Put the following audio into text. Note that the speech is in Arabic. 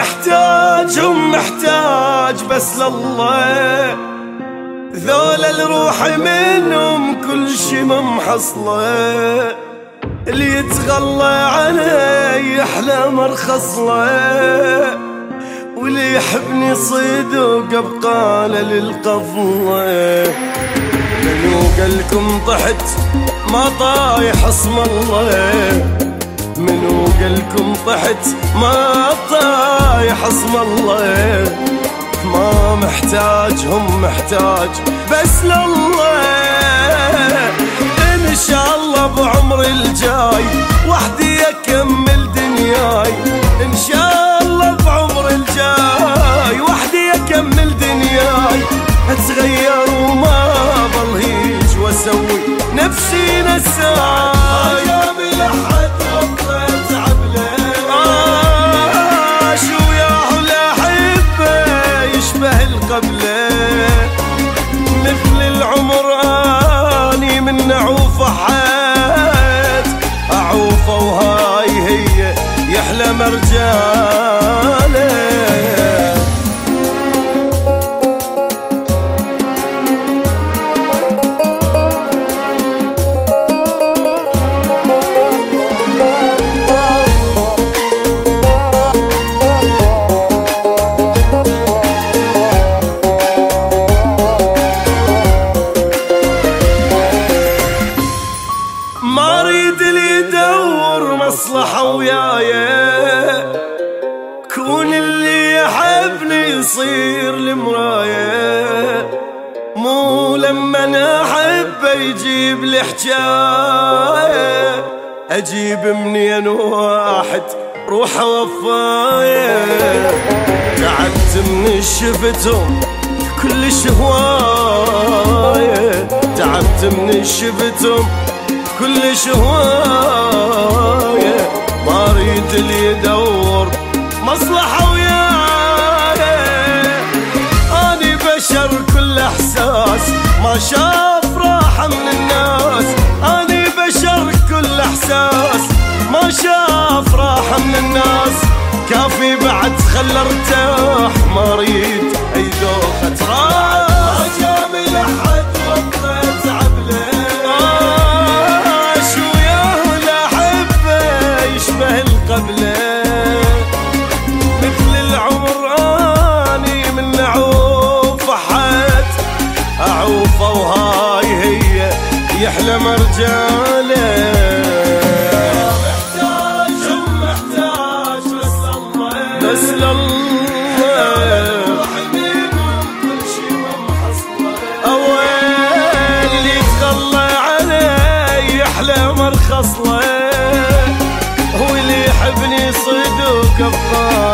ما محتاج هم محتاج بس لله. ذولا الروح منهم كل شي ممحصله اللي يتغلى علي يحلى مرخص له واللي يحبني صدق ابقى للقفله منو قالكم طحت ما طايح اسم الله. منو قالكم طحت ما طايح اسم الله ما محتاج هم محتاج بس لله. إن شاء الله بعمر الجاي وحدي أكمل دنياي. إن شاء الله بعمر الجاي وحدي أكمل دنياي. أتغير وما ظل هيج وأسوي نفسي نساي. مثل العمر آني من اعوف حيات اعوفه وهاي هي يحلى مرجانه يصير المراية مو لما أنا احبه يجيب لي حجاية أجيب منين واحد روح وفاية. تعبت من شفتهم كل شهواية تعبت من شفتهم كل شهواية كافي بعد خل ارتاح ما اريد اي دوخة راس جامل احد وقت عبله قبله مثل العمر أني من اعوف حد أعوفه وهاي هي يحلى مرجاله له